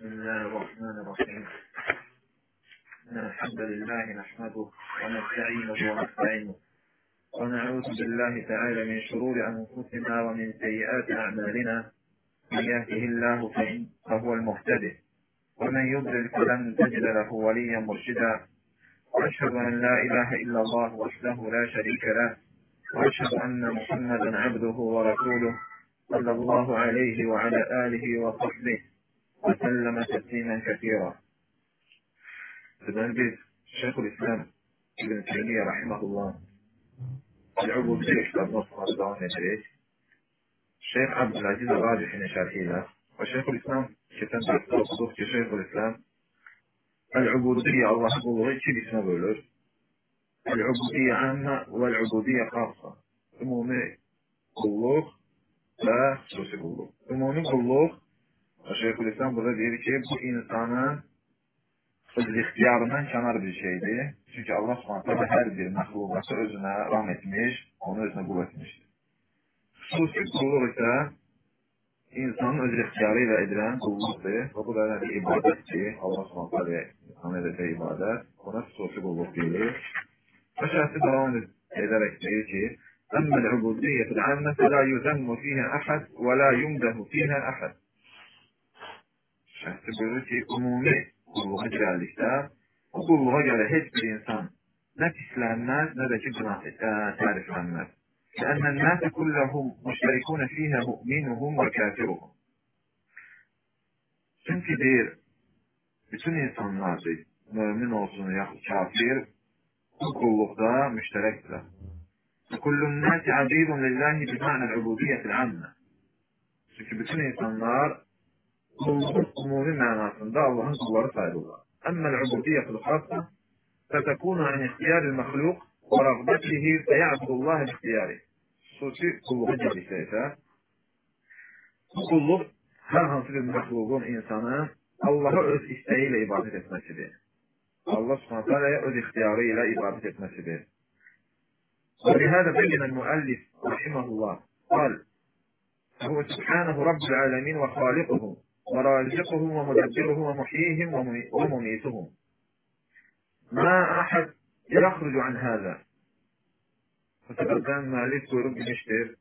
بسم الله الرحمن الرحيم. إن الحمد لله نحمده ونستعينه ونستعينه ونعوذ بالله تعالى من شرور أنفسنا ومن سيئات أعمالنا. من يهده الله فهو المهتدي. ومن يضلل فلن تجد له وليا مرشدا. وأشهد أن لا إله إلا الله وحده لا شريك له. وأشهد أن محمدا عبده ورسوله صلى الله عليه وعلى آله وصحبه وسلم تسليما كثيرا. تنبيه شيخ الإسلام ابن تيمية رحمه الله. العبودية كتاب نصف أربعون نجريش شيخ عبد العزيز الراجح نشارحي له وشيخ الإسلام كتاب نصف صدوك شيخ الإسلام. العبودية الله أقول لغي كيف اسمه بولور العبودية عامة والعبودية خاصة. عمومي قلوخ لا سوسي قلوخ عمومي قلوخ Şeyhülislam burada deyir ki, bu insanın öz ixtiyarından kənar bir şeydir. Çünki Allah subhanətə hər bir məxluqatı özünə ram etmiş, onu özünə qul etmişdir. Xüsusi qulluq isə insanın öz ixtiyarı ilə edilən qulluqdur. Və bu da yəni ibadətdir. Allah subhanətə insan edəcək ibadət. Ona xüsusi qulluq deyilir. Və şəhsi davam edərək deyir ki, أما العبودية العامة فلا يذم فيها أحد ولا يمده فيها أحد şəxsi buyurur ki, ümumi qulluğa gəldikdə, bu qulluğa görə heç bir insan nə pislənməz, nə də ki, günah təriflənməz. لأن الناس كلهم مشتركون فيها مؤمنهم وكافرهم. Çünki deyir, bütün insanlardır, mümin olsun yaxud kafir, bu qulluqda müştərəkdirlər. كل الناس عبيد لله بمعنى العبودية العامة. Çünki bütün insanlar qulluğun umumi mənasında Allahın qulları sayılırlar. أما العبودية الخاصة فتكون عن اختيار المخلوق ورغبته فيعبد الله باختياره. Xüsusi qulluğa gəldikdə isə bu qulluq hər hansı bir məxluqun insanı Allaha öz istəyi ilə ibadət etməsidir. Allah subhanətə öz ixtiyarı ilə ibadət etməsidir. ولهذا بين المؤلف رحمه الله قال هو سبحانه رب العالمين وخالقهم ورازقهم ومدبرهم ومحييهم ومميتهم ما أحد يخرج عن هذا فتقدم مالك buyurup demiştir.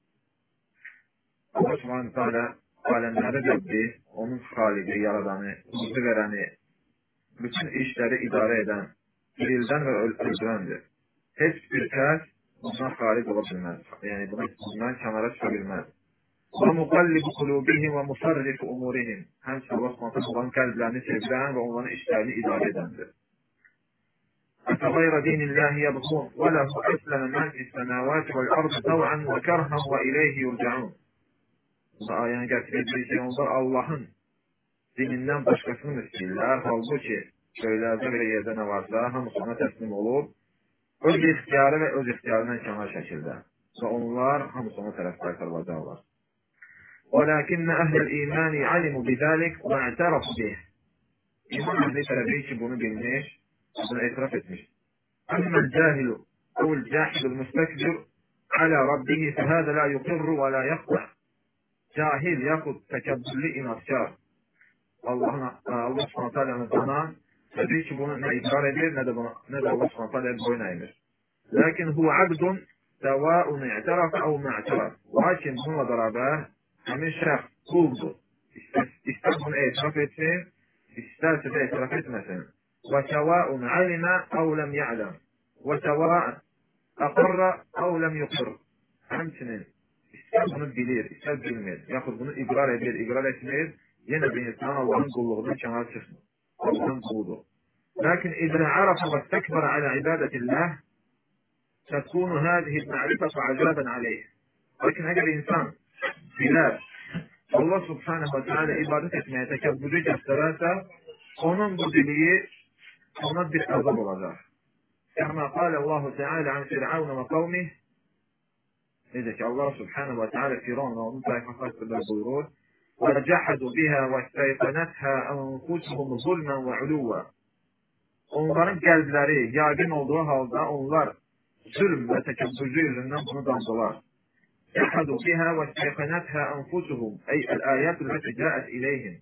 Allah subhanahu teala alemlere Rabbi, onun halidi, yaradanı, rızı vereni, bütün işleri idare eden, dirilden ve öldürendir. Hiçbir kəs bundan xaric ola bilməz. Yəni buna, bundan kənara çıxa bilməz. Və muqallib qulubihim və musarrif umurihim. Həmçə Allah Subhanahu onların qəlblərini çevirən və onların işlərini idarə edəndir. أفغير دين الله يبغون وله أسلم من في السماوات والأرض طوعا وكرها وإليه يرجعون. Bu ayəni gətirəcək ki, onlar Allahın dinindən başqasını mı istəyirlər? Halbuki göylərdə və yerdə nə varsa, hamısı ona təslim olub, öz ixtiyarı və öz ixtiyarından kənar şəkildə və onlar hamısı ona tərəf qaytarılacaqlar. ولكن أهل الإيمان علموا بذلك واعترفوا به. إيمان مثل بيش بن بالنيش أبن إطرف أما الجاهل أو الجاحد المستكبر على ربه فهذا لا يقر ولا يقطع. جاهل يأخذ تكبر لإن أفكار الله سبحانه وتعالى من الزمان فبيش بن إطرف الدير الله سبحانه وتعالى بن بوين لكن هو عبد سواء اعترف أو ما اعترف. ولكن هو ضرباه Lakin istər bunu etiraf etsin, istərsə də etiraf etməsin. Və səvaun alimə əv ləm ya'ləm. Və səvaun aqarra əv ləm yuqir. Həmçinin istər bunu bilir, istər bilmir, yaxud bunu iqrar edir, iqrar etmir, yenə bir insan Allahın qulluğundan kənar çıxmır. Allahın quludur. لكن إذا عرف واستكبر على عبادة الله تكون هذه المعرفة عذابا عليه. لكن هذا الإنسان biler. Allah subhanahu wa ta'ala ibadet etmeye tekebbürü gösterirse onun bu diliği ona bir azap olacak. Kama kâle Allahu Teala an Firavun ve kavmih Neyse ki Allah subhanahu wa ta'ala Firavun ve onun tayfası hakkında buyurur وَجَحَدُوا بِهَا وَاسْتَيْقَنَتْهَا أَنْفُسُهُمْ ظُلْمًا وَعُلُوًّا Onların qəlbləri yaqin olduğu halda onlar zülm və təkəbbürlü yüzündən bunu dandılar. جحدوا بها واستيقنتها أنفسهم أي الآيات التي جاءت إليهم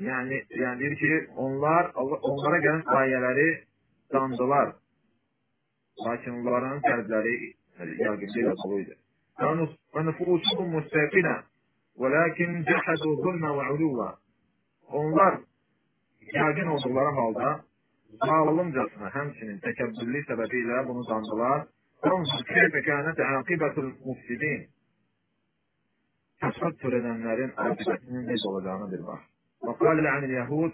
Yəni, yəni deyir ki, onlar onlara gələn ayələri dandılar. Lakin onların qəlbləri yaqinli ilə dolu idi. وَنُفُوسُهُمْ مُسْتَقِنَةً وَلَكِنْ جَحَدُوا ظُلْمَ وَعُلُوًا Onlar yaqin olduqları halda zalimcasına həmçinin təkəbbürlü səbəbi ilə bunu dandılar. انظر كيف كانت عاقبة المفسدين؟ حصلت لدنلرين عاقبتنين نيز olacağını bilmah وقال عن اليهود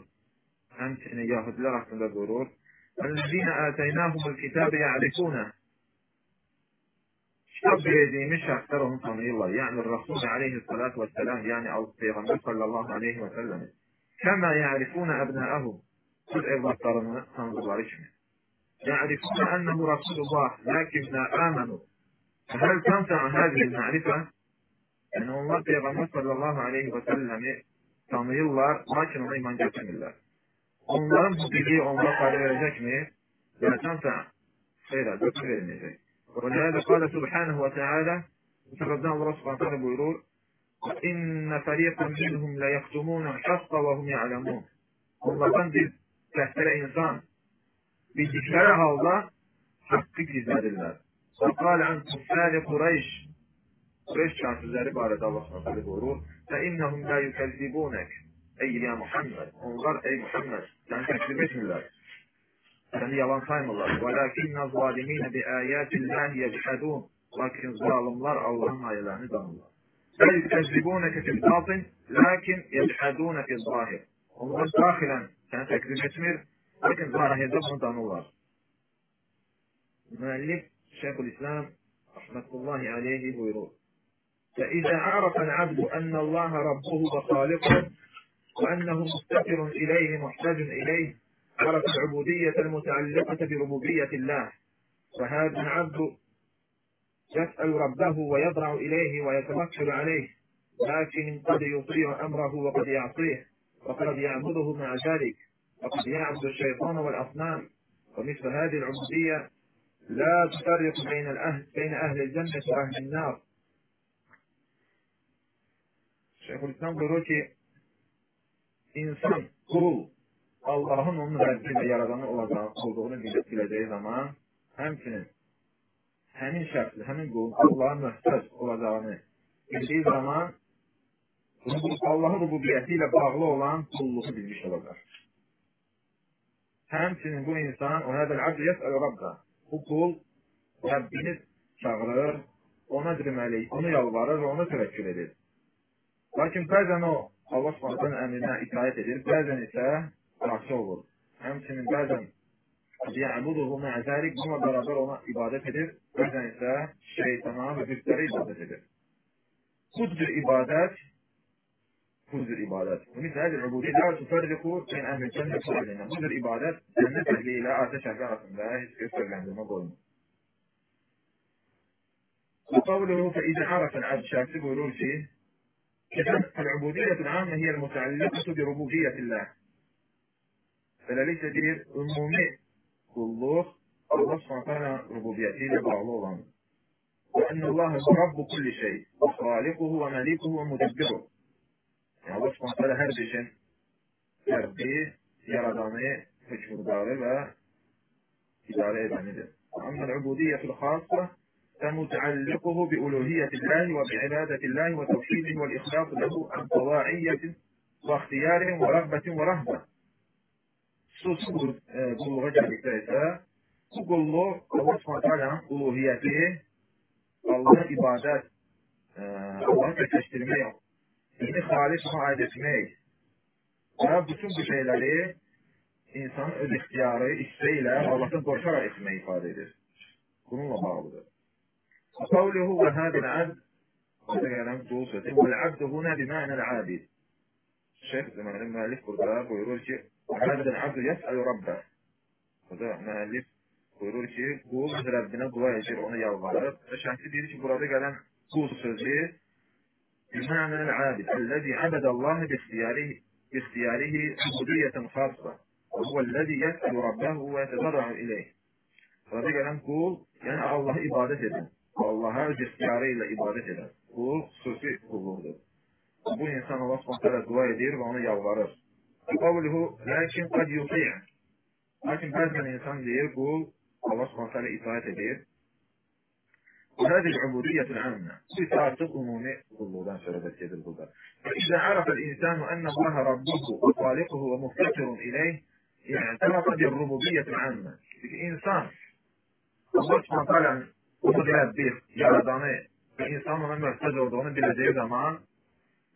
هم سنة يهودلر رحمة قرور الذين آتيناهم الكتاب يعرفونه. شب يديمي شخصر أكثرهم صنعي الله يعني الرسول عليه الصلاة والسلام يعني أو الصيغنبي صلى الله عليه وسلم كما يعرفون أبناءهم. كل إرضا قرنا صنعوا بارشمه Ya'rifune ennehu Resulullah lakin la amenu. Hel tanfa'a hâzihil ma'rife Yani onlar Peygamber sallallahu aleyhi ve sellemi tanıyırlar, lakin ona iman getirmirler. Onların bu bilgiyi onlara fayda verecek mi? Versense hayır, götür vermeyecek. ولهذا قال سبحانه وتعالى سبحانه الله سبحانه وتعالى بيقول وإن فريقا منهم ليكتمون الحق وهم يعلمون Onlardan bir dəstələ insan bildikleri halda hakkı gizlədirlər. Saqal an kuffari Qureyş. Qureyş kafirləri barədə Allah Təala buyurur: "Fa innahum la yukezzibunak." Ey ya Muhammed, onlar ey Muhammed, sən təkzib etmirlər. Səni yalan saymırlar. Walakin zalimin bi ayatillahi yejhadun. Lakin zalimlər Allahın ayələrini danırlar. La yukezzibunaka fil batin, lakin yejhadunaka fil zahir. Onlar daxilən səni təkzib etmir, lakin zahirdə bunu danırlar. Müəllif Şeyhülislam rahmetullahi aleyhi buyurur. فإذا عرف العبد أن الله ربه وخالقه وأنه مفتقر إليه محتاج إليه عرف العبودية المتعلقة بربوبية الله فهذا العبد يسأل ربه ويضرع إليه ويتوكل عليه لكن قد يطيع أمره وقد يعصيه وقد يعبده مع ذلك وقد يعبد الشيطان والأصنام ومثل هذه العبودية لا تفرق بين الأهل بين أهل الجنة وأهل النار Şeyhülislam buyurur ki insan, kul Allahın onun Rəbbi və yaradanı olacağı, olduğunu biləcəyi zaman həmçinin həmin şəxs, həmin qul Allah'a möhtac olacağını bildiği zaman Allahın rububiyyəti ilə bağlı olan kulluğu bilmiş olacaq. Həmçinin bu insan o hədəl abd yəsəl Rabbə. Bu kul Rəbbini çağırır, ona deməli, onu yalvarır və ona təvəkkül edir. Lakin bəzən o Allah Subhanahu əmrinə itaat edir, bəzən isə qarşı olur. Həmçinin bəzən yəbuduhu ma'a zalik bununla beraber ona ibadet edir, bəzən isə şeytana və bütlərə ibadet edir. Bu cür ibadət كنز الإبادات. ومثل هذه العبودية لا تفرق بين أهل الجنة وأهل الجنه كنز الإبادات جنة هي لا أتشع جارة الله يسكر عند المظلم وقوله فإذا عرف العبد شاف يقولون فيه كتاب العبودية العامة هي المتعلقة بربوبية الله. فلا ليس دير أمومي كله. الله سبحانه وتعالى ربوبيته لبعض وأن الله هو رب كل شيء وخالقه ومليكه ومدبره. Allah subhanətə hər bir şeyin Rəbbi, yaradanı, hökmürdarı və idarə edənidir. Amma ubudiyyətul xassa فمتعلقه بألوهية الله وبعبادة الله وتوحيده والإخلاص له عن طواعية واختيار ورغبة ورهبة خصوص qulluğa gəldikdə isə bu qulluq Allah Subhanahu uluhiyyəti Allah'a ibadət Allah'ı təkləşdirmək İlmi xalis müayid etmək və bütün bu şeyləri insanın öz ixtiyarı, istə ilə Allahdan qorxaraq etmək ifadə edir. Bununla bağlıdır. Qavluhu və hədil əbd Qələm dul sözü və əbd huna bimənəl abid. Şeyh deməli müəllif burada buyurur ki, əbdül əbd yəsəl rabbə. Burada müəllif buyurur ki, qul Rəbbinə dua edir, ona yalvarır. Və şəhsi deyir ki, burada gələn qul sözü بمعنى العابد الذي عبد الله باختياره باختياره عبودية خاصة وهو الذي يسأل ربه ويتضرع إليه. Gələn qul, yəni Allah'a ibadet eden, Allaha öz ixtiyarı ilə ibadət edən qul xüsusi qulluqdur. Bu insan Allah s.ə. dua edir və ona yalvarır. قوله لكن قد يطيع لكن بعض الإنسان يقول الله سبحانه وتعالى إطاعة edir. وهذه العبودية العامة. صفة تقوم بالغضبان في يد الغضب فإذا عرف الإنسان أن الله ربه وخالقه ومفتكر إليه يعني اعترف بالربوبية العامة. الإنسان الله سبحانه وتعالى أمر يا بيخ يا داني الإنسان من أمر سجر دوني بلا جيو زمان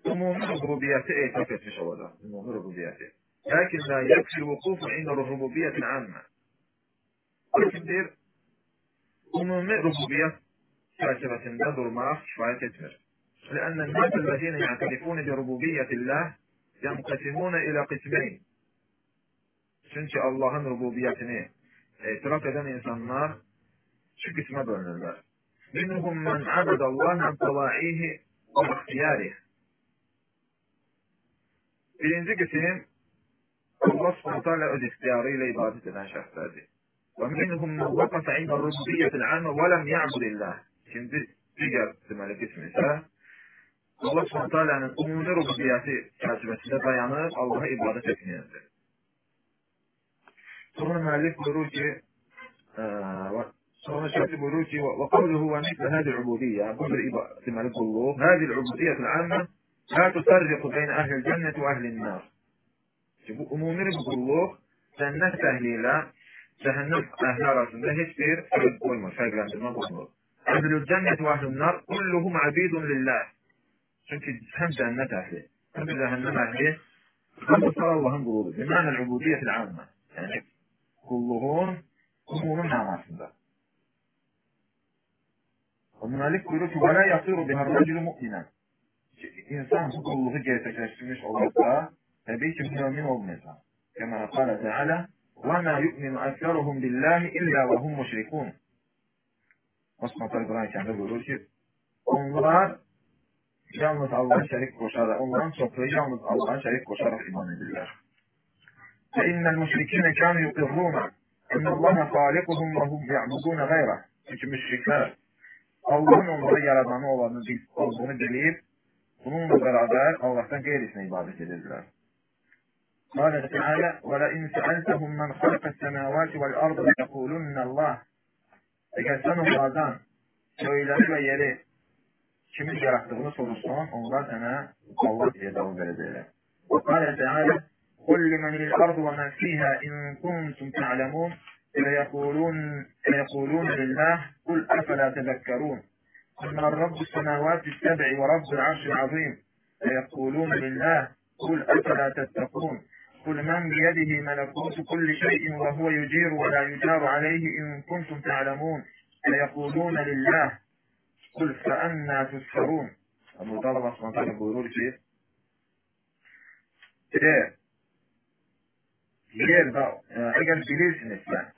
أمور الربوبية إيه في شوالا أمور الربوبية لكن لا يكفي الوقوف عند الربوبية العامة. ولكن دير أمور الربوبية مرتبة نظر مرخش ويتدفر لأن الناس الذين يعترفون بربوبية الله ينقسمون إلى قسمين. شنش اللهم ربوبيتني؟ اعتراف إذن إنسان نار شو قسمة بلن الله منهم من عبد الله عن طواعيه أو اختياره birinci kısım Allah subhanahu ta'ala öz ihtiyarıyla ibadet eden وَمِنْهُمْ مَنْ وَقَفَ عند الربوبية العامة وَلَمْ يَعْبُدِ اللّٰهِ. İkinci digər deməli qism isə Allah subhanahu umumi rububiyyəti çərçivəsində dayanıb Allaha ibadət etməyəndir. Sonra müəllif buyurur ki, sonra şərti buyurur ki, ubudiyyə, bu bir deməli qulluq, hədi ubudiyyətil amma la tufarriqu beynə əhlil cənnət və əhlin nar. bu umumi bir qulluq cənnət əhli ilə cəhənnəm əhli arasında heç bir fərq qoymur, fərqləndirmə. أهل الجنة وأهل النار كلهم عبيد لله. شنك تفهم جنتها فيه، تفهم جهنمها فيه، هم صلى الله هم بمعنى العبودية العامة. يعني كلهم كلهم مع عاصمة ومن ذلك ولا يصير بها الرجل مؤمنا. إنسان هو الله جيتك لشمش الله تبيت مؤمن ومسا كما قال تعالى وما يؤمن أكثرهم بالله إلا وهم مشركون. Osman Kur'an-ı Kerim'de buyurur ki onlar yalnız Allah'a şerik koşarak, onların çoğu yalnız Allah'a şerik koşarak iman edirler. فَاِنَّ الْمُشْرِكِينَ كَانُوا يُقِرُّونَ اَنَّ اللّٰهَ خَالِقُهُمْ وَهُمْ يَعْبُدُونَ غَيْرَهُ Çünkü müşrikler Allah'ın onlara yaradanı olanı, olduğunu bilip bununla beraber Allah'tan gayrisine ibadet edirler. قال تعالى ولئن سألتهم من خلق السماوات والأرض ليقولن الله Eğer sen onlardan söyleri ve yeri kimin yarattığını sorursan onlar sana Allah diye cevap verecekler. وقال تعالى قل لمن الأرض وما فيها إن كنتم تعلمون. فيقولون فيقولون لله قل أفلا تذكرون؟ من رب السماوات السبع ورب العرش العظيم؟ فيقولون لله قل أفلا تتقون؟ قل من بيده ملكوت كل شيء وهو يجير ولا يجار عليه إن كنتم تعلمون فيقولون لله قل فأنا تسحرون أبو طالب سبحانه وتعالى buyurur ki de yerde eğer bilirsinizse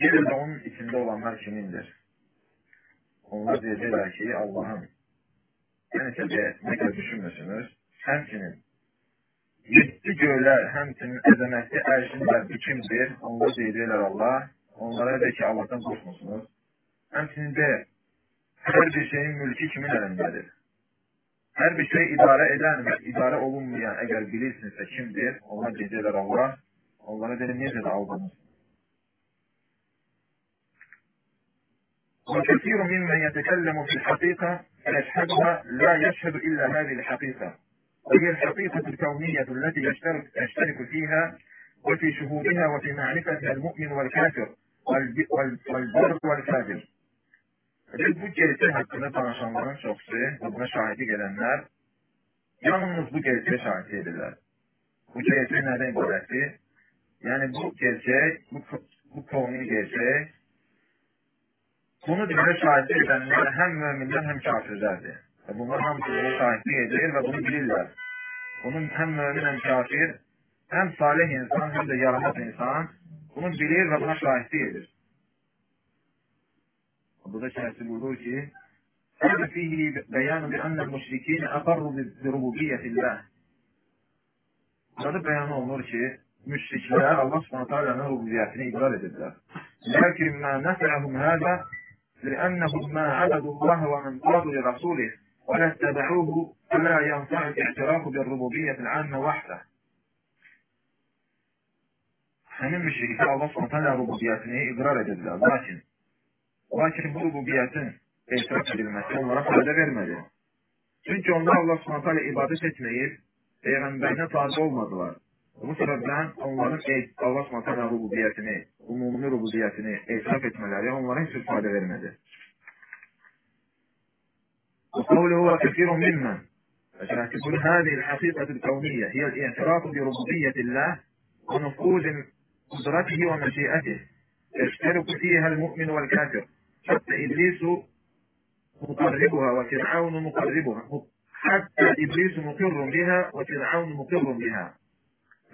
yerde onun içinde olanlar kimindir? Onlar diyecekler ki Allah'ın. Yani size ne kadar düşünmüyorsunuz? Hemsinin Yedi göylər həmçinin əzəmətli ərşin Rəbbi kimdir? Onlar deyirlər Allah. Onlara de ki, Allahdan qorxmusunuz. Həmçinin de hər bir şeyin mülki kimin əlindədir? Hər bir şey idarə edən və idarə olunmayan əgər bilirsinizsə kimdir? Onlar deyirlər Allah. Onlara dedim, necə də aldınız? وكثير ممن يتكلم في الحقيقة فيشهدها لا يشهد إلا هذه الحقيقة وهي الحقيقة الكونية التي يشترك, يشترك فيها وفي شهودها وفي معرفتها المؤمن والكافر والبر والفاجر. Biz bu gerçek hakkında danışanların çoxsu ve buna şahidi gelenler yalnız bu gerçeğe şahit edirlər. Bu gerçek nədən ibarətdir? Yəni bu gerçek, bu, bu kavmi gerçek bunu deməli şahitlik edənlər həm müminlər, həm kafirlərdir. Bunu şahidlik edir və bunu bilirlər. Bunun həm mümin, həm kafir, həm salih insan, həm də yaramaz insan bunu bilir və buna şahidlik edir. Burada şəhəsi buyurur ki, هذا فيه بيان بأن المشركين أقروا بربوبية الله. Burada beyan olunur ki, müşriklər Allah subhanahu ta'ala'nın rububiyyətini iqrar edirlər. Lakin ma nefa'hum hada لأنهم ما عبدوا الله ومن قالوا لرسوله ولا اتبعوه فلا ينفع الاعتراف بالربوبية العامة وحده həmin müşriklər Allah Subhanahu rububiyyətini iqrar edirlər. Lakin lakin bu rububiyyetin etiraf edilməsi onlara fayda vermədi. Çünki onlar Allah Subhanahu ibadət etməyib, peyğəmbərinə tabi olmadılar. Bu səbəbdən onların Allah Subhanahu rububiyyətini, umumi rububiyyətini etiraf etmələri onlara heç bir fayda vermədi. وقوله وكثير ممن فتعتبر هذه الحقيقة الكونية هي الاعتراف بربوبية الله ونفوذ قدرته ومشيئته. يشترك فيها المؤمن والكافر. حتى إبليس مقربها وفرعون مقربها. حتى إبليس مقر بها وفرعون مقر بها.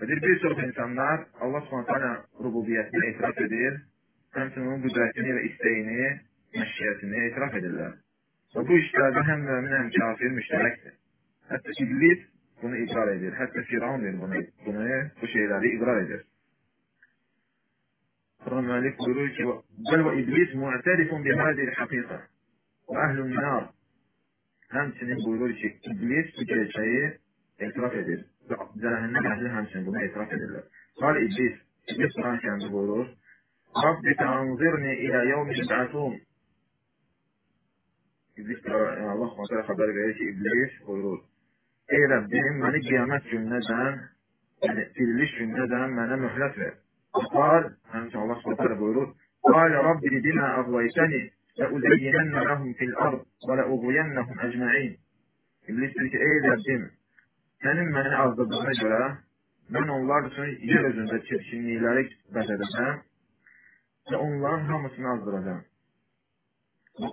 Nedir? Bir çox insanlar Allah subhanətə rububiyyətini etiraf edir, həmçinin onun qüdrətini və istəyini, məşiyyətini etiraf Və bu işlərdə həm mümin, həm kafir müştərəkdir. Hətta iblis bunu iqrar edir. Hətta Firavun bunu, bunu, bu şeyləri iqrar edir. Sonra müəllif buyurur ki, mu'tərifun bi hədir həqiqə və əhlün nar. Həmçinin buyurur ki, iblis bu gerçəyi etiraf edir. Cəhənnəm əhli həmçinin bunu etiraf edirlər. Qal iblis, iblis Quran kəndi buyurur, Rabbikə anzirni ilə yevmi zikra yəni Allah Subhanahu xəbər verir ki, iblis buyurur: "Ey Rəbbim, məni qiyamət gününədən, yəni diriliş gününədən mənə möhlət ver." Qal, həmçə Allah Subhanahu buyurur: "Qal Rabbi bima aghwaytani la uzayyinanna lahum fil ard və la ughwiyannahum ajma'in." İblis deyir ki, ey Rəbbim, sənin məni azdırdığına görə mən onlar üçün yer üzündə çirkinlikləri bəzədəcəm və onların hamısını azdıracağım.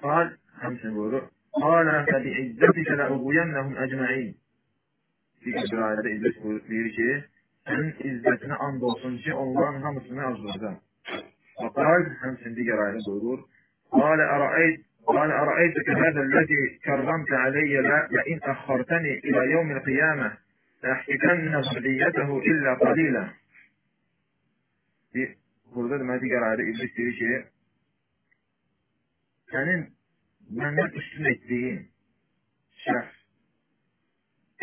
Qal, خمس وضوء قال فبعزتك لأغوينهم أجمعين في إبراهيم إبليس بيقول شيء أن إزتنا أن دوسن نعم شيء الله هم سمع أزوجان فقال هم سندي جرائم بيقول قال أرأيت قال أرأيتك هذا الذي كرمت علي لئن أخرتني إلى يوم القيامة لأحكمن ذريته إلا قليلا. في خلطة ما تقرا على إبليس تيجي. يعني məndən üstün etdiyin şəxs,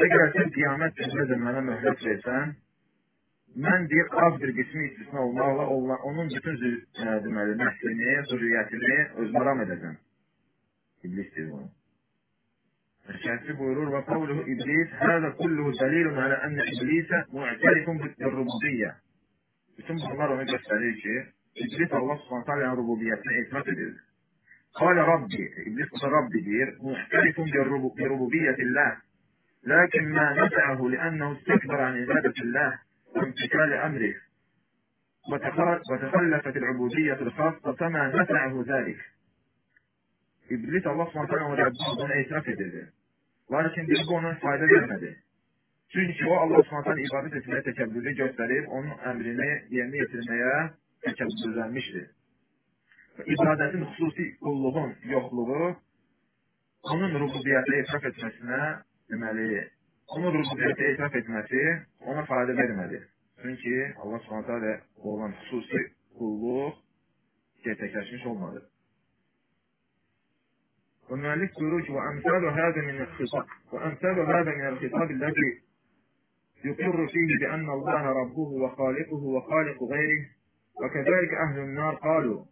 əgər sən qiyamət günündə mənə möhlət versən, mən deyir, az bir qismi istisna olmaqla olan, onun bütün e, deməli, nəslini, zürriyyətini özümə ram edəcəm. İblis deyir bunu. Şəhsi buyurur və qavluhu iblis həzə kulluhu dəlilun alə ənə iblisə mu'tərifun bir-rububiyyə. Bütün bunlar onu göstərir ki, iblis Allah subhanətə alənin rububiyyətini etiraf edir. قال ربي إبليس قال ربي دير مختلف بربوبية الله لكن ما نفعه لأنه استكبر عن عبادة الله وامتثال أمره وتخلفت العبودية الخاصة فما نفعه ذلك إبليس الله سبحانه وتعالى هو دون أي سرفة دي ولكن دي بونا فايدة vermedi Çünkü o Allah s.w.t. ibadet etmeye tekebbülü gösterip onun emrini yerine getirmeye tekebbüllenmiştir. İbadətin xüsusi qulluğun yoxluğu onun rububiyyətə etiraf etməsinə deməli onun rububiyyəti etiraf etməsi ona fayda vermədi. Çünki Allah alə olan xüsusi qulluq gerçəkləşmiş olmadı. والمؤلف يقول وأمثال هذا من الخطاب وأمثال هذا من الخطاب الذي يقر فيه بأن الله ربه وخالقه وخالق غيره وكذلك أهل النار قالوا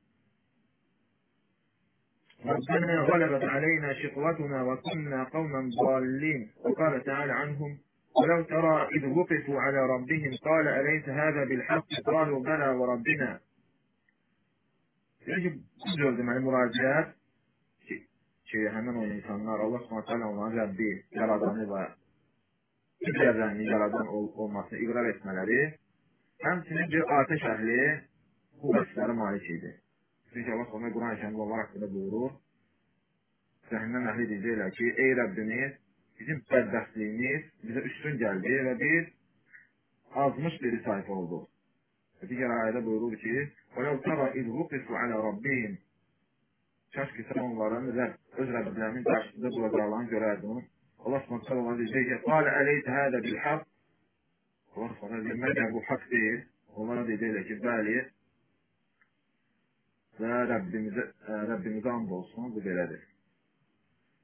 ربنا غلبت علينا شقوتنا وكنا قوما ضالين وقال تعالى عنهم ولو ترى إذ وقفوا على ربهم قال أليس هذا بالحق قالوا بلى وربنا يجب gördüm müraciət ki, ki həmin o insanlar Allah Subhanahu onların Rəbbi, yaradanı və digərlərini yaradan ol olmasını iqrar etmələri, həmçinin bir atəş əhli bu vəsflərə malik idi. Çünki Allah Subhanahu Quran-ı Kərimdə onlar haqqında buyurur. Cəhənnəm əhli deyəcəklər ki, ey Rəbbimiz, bizim bədbəxtliyimiz bizə üstün gəldi və biz azmış biri sahib olduq. Və digər ayədə buyurur ki, وَلَوْ تَرَى إِذْ وُقِفُوا عَلَى رَبِّهِمْ Kaş ki sən onların Rəbb, öz Rəbblərinin qarşısında duracaqlarını görərdin. Allah Subhanahu taala deyəcək ki, "Qala eleyte hada bil haqq." Allah Subhanahu deyir, "Məgər bu haqq deyil?" Onlara deyəcəklər ki, "Bəli." Və Rəbbimizə, Rəbbimizə and olsun, bu belədir.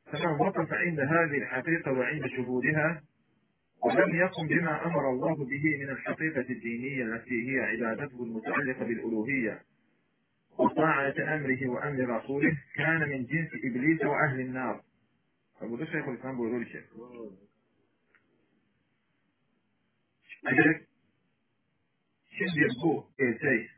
فمن وقف عند هذه الحقيقة وعند شهودها ولم يقم بما أمر الله به من الحقيقة الدينية التي هي عبادته المتعلقة بالألوهية وطاعة أمره وأمر رسوله كان من جنس إبليس وأهل النار أبو ده شيخ الإسلام بيقول لك أجل şimdi bu gerçek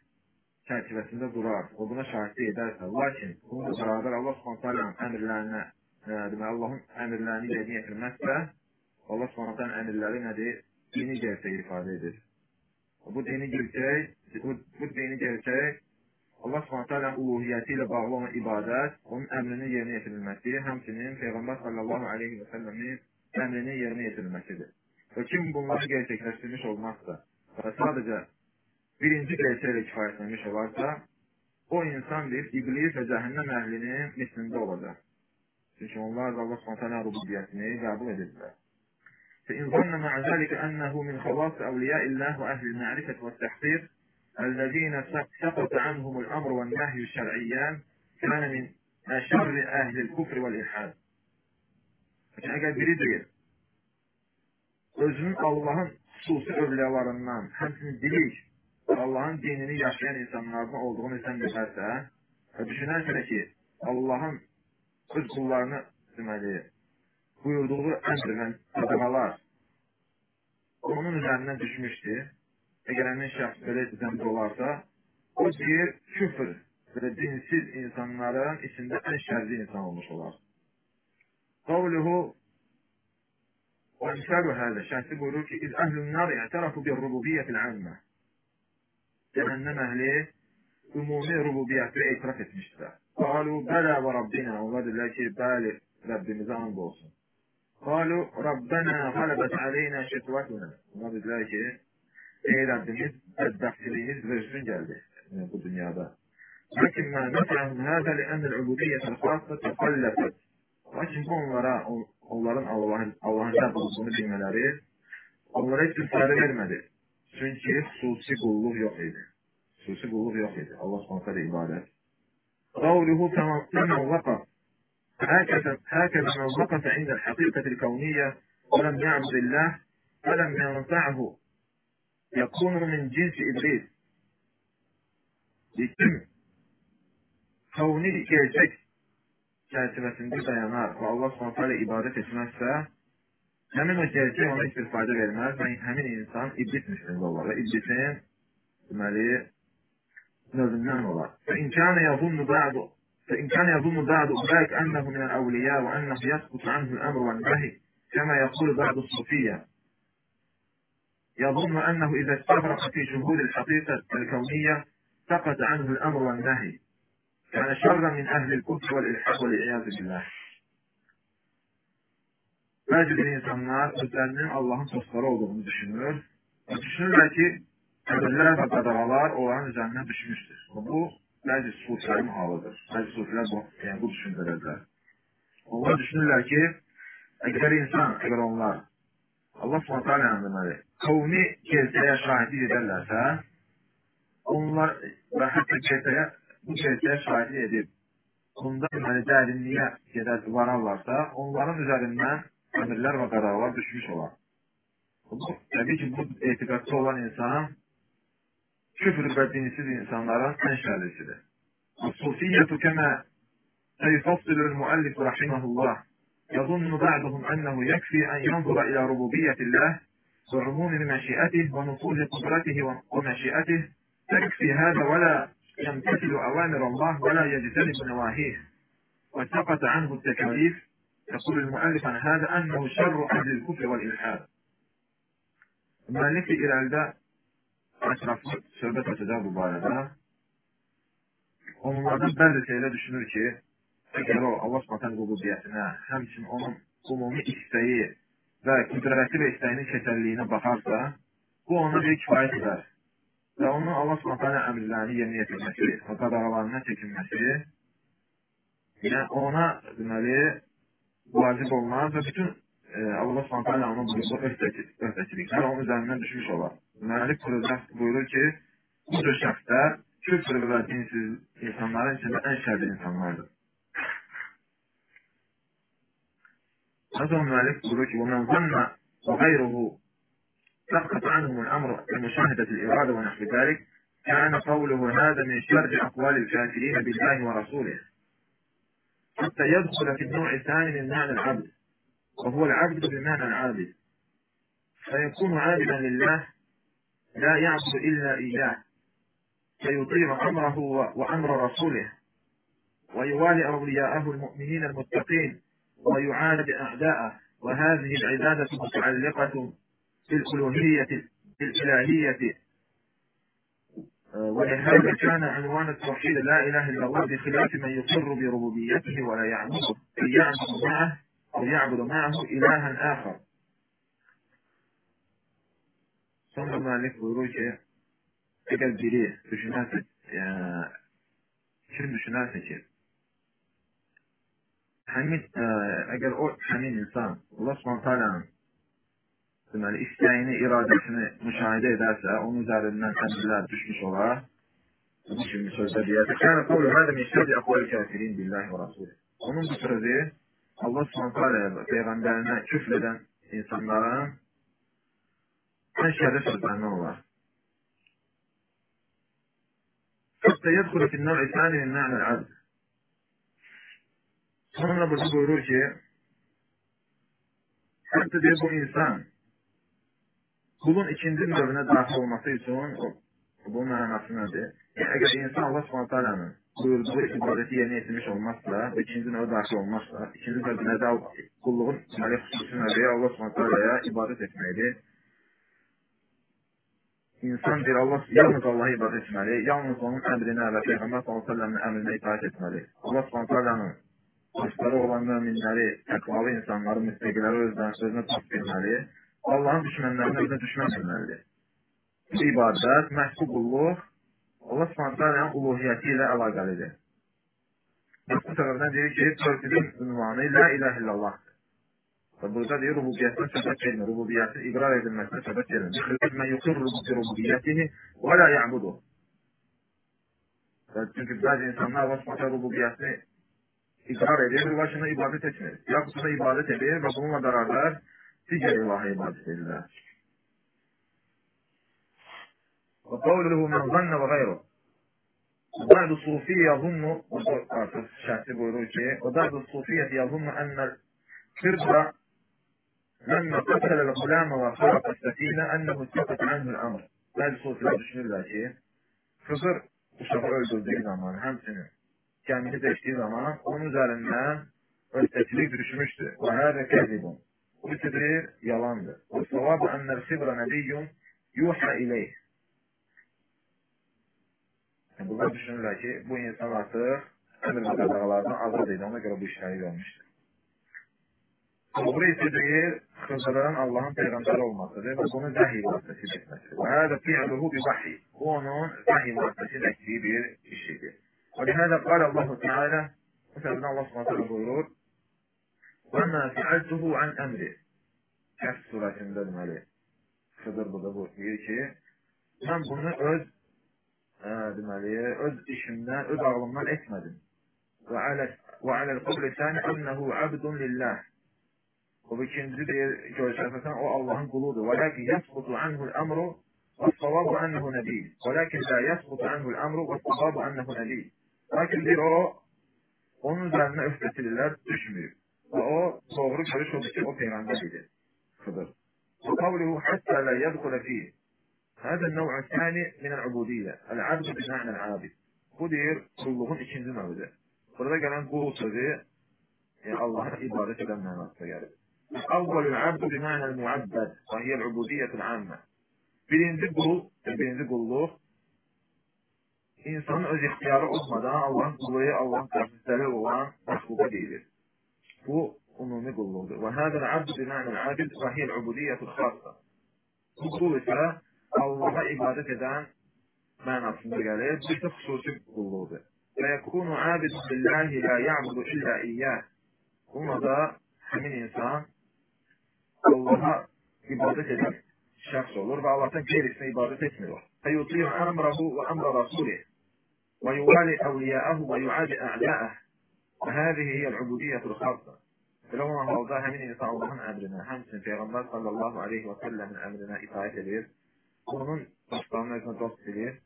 çerçevesinde durar ve buna şahitlik ederse lakin bununla beraber Allah subhanahu emirlerine e, Allah'ın emirlerini yerine getirmezse Allah subhanahu emirleri nedir? Dini gerçeği ifade edir. Bu dini gerçek, bu, bu dini gerçek Allah subhanətə uluhiyyəti ilə bağlı olan ibadət, onun əmrinin yerinə yetirilməsi, həmçinin Peyğəmbər sallallahu aleyhi və səlləmin əmrinin yerinə yetirilməsidir. Və kim bunları gerçəkləşdirmiş olmazsa sadəcə birinci gerçəklə kifayətlənmiş olarsa, o insan bir iblis və cəhənnəm əhlinin mislində olacaq. Çünki onlar da Allah subhanətə rububiyyətini qəbul edirlər. فإن ظن مع ذلك أنه من خواص أولياء الله وأهل المعرفة والتحقيق الذين سقط عنهم الأمر والنهي الشرعيان كان من شر أهل الكفر والإلحاد. Çünkü eğer biri değil, özünün Allah'ın xüsusi övlələrından, həmçinin bilik, Allahın dinini yaşayan insanlardan olduğunu sən bilərsə hə? və düşünərsə də ki, Allahın öz qullarını deməli, buyurduğu əmr və sadəqalar onun üzərindən düşmüşdü. Əgər həmin şəxs belə zəmd olarsa, o deyir, küfür və dinsiz insanların içində ən şərli insan olmuş olar. Qavluhu və əmsəlu hələ, şəhsi buyurur ki, İz əhlün nar yətərafu bir rububiyyətil əmmə. Cəhənnəm əhli ümumi rububiyyəti etiraf etmişdir. Qalu bələ və Rabbina. Onlar dedilər ki, bəli, Rəbbimizə and olsun. Qalu Rabbana qalabət aleyna şikvatuna. Onlar dedilər ki, ey Rəbbimiz, bədbəxtçiliyimiz və üstün gəldi bu dünyada. Lakin mə nəfəhum həzə ləənnəl ubudiyyətəl xassa təqalləfət. Lakin bu onlara, onların Allahın Allahın rəbb olduğunu bilmələri onlara heç bir fayda vermədi. Çünki xüsusi qulluq yox idi. Xüsusi qulluq yox idi. Allah subhanətə ibadət. Qavluhu təmən vaqaf. هكذا هكذا من وقف عند الحقيقة الكونية ولم يعبد الله فلم ينفعه يكون من جنس إبليس kim kavni gerçek çerçevesinde dayanar ve Allah subhanahu ibadet etmezse hemen o gerçek ona hiçbir fayda vermez ve hemen insan iblis müslümde olur ve iblisin deməli növündən olar. فإن كان يظن بعض فإن كان يظن بعض أولئك أنه من الأولياء وأنه يسقط عنه الأمر والنهي كما يقول بعض الصوفية. يظن أنه إذا استغرق في شهود الحقيقة الكونية سقط عنه الأمر والنهي. كان شرا من أهل الكفر والإلحاد والعياذ بالله. Bəzi bir insanlar özlərinin Allahın dostları olduğunu düşünür və düşünürlər ki, əmrlər və qadağalar onların üzərinə düşmüşdür. Bu, bəzi sufilərin halıdır. Bəzi sufilər bu, yəni, bu düşündürürlər. Onlar düşünürlər ki, əgər insan, əgər onlar Allah alə deməli, qavmi gerçəyə şahidlik edərlərsə, onlar və hətta gerçəyə, bu gerçəyə şahidlik edib, bunda deməli, dərinliyə gedər, vararlarsa, onların üzərindən əmirlər və qadağalar düşmüş olar. Bu, təbii ki, bu etiqadçı olan insan küfür və dinsiz insanların ən şərlisidir. Sufiyyətu kəmə سيفصل المؤلف رحمه الله يظن بعضهم أنه يكفي أن ينظر إلى ربوبية الله وعموم مشيئته ونفوذ قدرته ومشيئته تكفي هذا ولا يمتثل أوامر الله ولا يجتنب نواهيه وسقط عنه التكاليف يقول المؤلف عن هذا أنه شر أهل الكفر والإلحاد müəllifi irəlidə ətraflı söhbət açacaq bu barədə. Onlardan bəzisi elə düşünür ki, əgər o Allah Subhanahu rububiyyətinə, həmçinin onun ümumi istəyi və qüdrəti və istəyinin keçərliyinə baxarsa, bu ona bir kifayət edər. Və onun Allah Subhanahu əmrlərini yerinə yetirməsi, və qadağalarına çəkinməsi, yəni ona deməli vacib olmaz və bütün e, Allah Subhanahu onun buyurduğu öhdəçiliklər onun üzərindən düşmüş olar. Müəllif buyurur ki, bu cür şəxslər küfr və dinsiz insanların içində ən şərli insanlardır. هذا المالك بيقول ومن ظن وغيره سقط عنهم الأمر بمشاهدة الإرادة ونحو ذلك كان قوله هذا من شر أقوال الكافرين بالله ورسوله حتى يدخل في النوع الثاني من معنى العبد وهو العبد بمعنى العابد. فيكون عابدا لله لا يعبد إلا إياه فيطيع أمره وأمر رسوله ويوالي أولياءه المؤمنين المتقين ويعاند أعداءه. وهذه العبادة متعلقة بالألوهية بالإلهية ولهذا كان عنوان التوحيد لا إله إلا الله بخلاف من يقر بربوبيته ولا يعبده أي يعبد معه أو يعبد معه إلها آخر. sonra müellif buyurur ki eğer biri düşünerse yani, kim düşünerse ki həmin ə, əgər o həmin deməli hani istəyini, iradəsini müşahidə edərsə, onun üzərindən əmrlər düşmüş olar. Bu kimi sözdə deyərdir. Yəni, qavlu hədə meşədi əqvəl kəfirin billahi və rasulü. Onun bu sözü Allah s.ə.v. Peyğəmbərinə küfr edən insanların ən şərif sözlərindən olar. Hətta yədxulu finnəv isani min nə'məl əbd. Sonra burada buyurur ki, hətta deyir bu insan kulun ikinci növünə daxil olması üçün bu mənası nədir? Yəni, əgər insan Allah s.ə.nin buyurduğu ibadəti yerinə yetirmiş olmazsa, bu ikinci növə daxil olmazsa, ikinci növə nədə qulluğun deməli xüsusi növü Allah s.ə.yə ibadət etməkdir. İnsan bir Allah, yalnız Allah'a ibadət etməli, yalnız onun əmrinə və Peyğəmbər s.ə.nin əmrinə itaat etməli. Allah s.ə.nin başları olan müminləri, təqvalı insanları, müstəqiləri özdən sözünə tas bilməli, Allahın düşmənlərinə özünə düşmən bilməlidir. Bu ibadət, məhsul qulluq Allah s.ə.nin uluhiyyəti ilə əlaqəlidir. Bu səbəbdən deyir ki, tövhidin ünvanı La ilah illallahdır. Və burada deyir, rububiyyətdən söhbət gelmir, rububiyyətin iqrar edilməsinə söhbət gelmir. Xilət mən bi rububiyyətini və la ya'budu. Çünki bəzi insanlar Allah s.ə.nin rububiyyətini ikrar edir, başına ibadət etmir. Yaxud da ibadət edir və bununla bərabər تجر الله عباده لله وقوله من ظن وغيره. بعض الصوفية يظن وبعض الصوفية يظن أن الفرد لما قتل الغلام وخرق السفينة أنه سقط عنه الأمر. بعض الصوفية بسم الله شيء. فصر وشفعوا يدودي زمان هم سنة. كان هذا اشتي زمان ونزال الناس والتكليف رشمشته وهذا كذب Bu yalandı. Ve sevabı ennel hibra nebiyyun yuha ileyh. Yani bunlar düşünürler ki bu insan artık emir ve qadağalardan azad idi. Ona göre bu işleri görmüştür. Doğru ise deyir, Xızırın Allahın peyğəmbəri olmasıdır və bunu vəhiy vasitəsilə etməsidir. Və hədə fi'luhu bi vəhiy. Bu onun vəhiy vasitəsilə etdiyi bir işidir. ولهذا قال الله تعالى مثلا الله سبحانه وتعالى buyurur وَمَا فَعَلْتُهُ عَنْ أَمْرِ Kəhv surəsində deməli Xıdır burada bu deyir ki mən bunu öz ə, deməli öz işimdən, öz ağlımdan etmədim. Və aləl qavli səni ənəhu abdun lillah. O ikinci deyir, görüşərsən o Allahın quludur. Və lakin yəsqutu anhul əmru və savabu ənəhu nəbi. Və lakin la yəsqutu anhul əmru və savabu ənəhu nəbi. Lakin deyir o, onun üzərinə öhdətilirlər, düşməyib. فهو صغر حديث كثير وفهم عن ذلك وقوله حتى لا يدخل فيه. هذا النوع الثاني من العبودية العبد بمعنى العابد. خدير صلوهن اكين دي معبدة فرده قلن بو صدي الله إبادة كدن معنى السيارة أول العبد بمعنى المعبد وهي العبودية العامة. بين ذكو بين ذكو الله. إنسان أز اختيار أخمدا أولا قلوه أولا تحسسله أولا تحسسله أولا بو أمومي قلوبي وهذا العبد بمعنى العابد وهي العبودية الخاصة. قلوبي فلا آه، الله إبادة دان ما نصنع عليه بتخصوص قلوبي فيكون عابد بالله لا يعبد إلا إياه. هم ذا من إنسان. الله إبادة دان. شخص olur ve Allah'tan gerisine ibadet فيطيع أمره وأمر رسوله. ويوالي amra rasulih ve وهذه هي العبودية الخاصة olan halda həmin insan Allahın əmrinə, həmçinin Peyğəmbər sallallahu aleyhi və səlləmin əmrinə itaət edir, onun özünə dost bilir,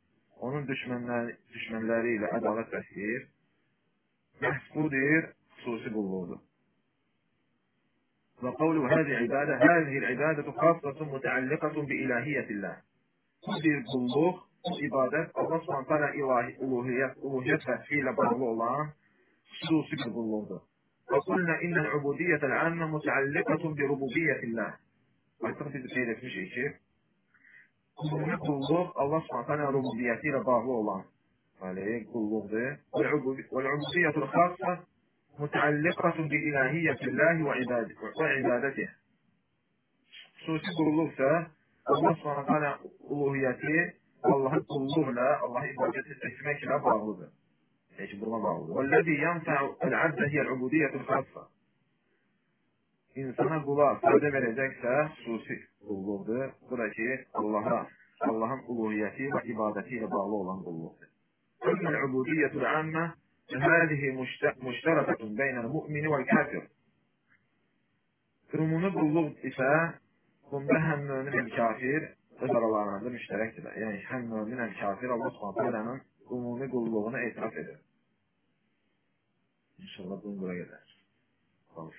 onun düşmənləri ilə ədavət bəsləyir. Məhz bu deyir, xüsusi qulluqdur. Və qavlu həzi ibadə, həzi ibadətü xassatun mütəalliqatun bi ilahiyyətillah. Bu bir qulluq, bu ibadət Allah ilahi, uluhiyyət, uluhiyyət vəsfi ilə bağlı olan سوسي بالغلوظة وقلنا إن العبودية العامة متعلقة بربوبية الله. أعتقد أن هذا مش أي شيء. كلنا الله سبحانه وتعالى ربوبيتي رباه الله. عليه غلوظة والعبودية الخاصة متعلقة بإلهية الله وعبادته. وعبادته سوسي بالغلوظة الله سبحانه وتعالى ألوهيته الله كلنا الله إبادته إسمه كلا باهوده Buna bağlı. وَالَّذِي يَنْفَعُ الْعَبْدَ هِيَ الْعُبُودِيَةُ الْخَاصَّةِ İnsana qula fayda verəcəksə, xüsusi qulluqdur. Bu da ki, Allaha, Allahın uluhiyyəti və ibadəti ilə bağlı olan qulluqdur. أما العبودية العامة فهذه مشتركة بين المؤمن والكافر. Ümumi qulluq isə bunda həm mömin həm kafir öz aralarında müştərəkdir. Yəni həm mömin həm kafir Allah Subhanahu umumiy golluğunu etiraf eder. İnşallah bunu buraya eder. Kalsın.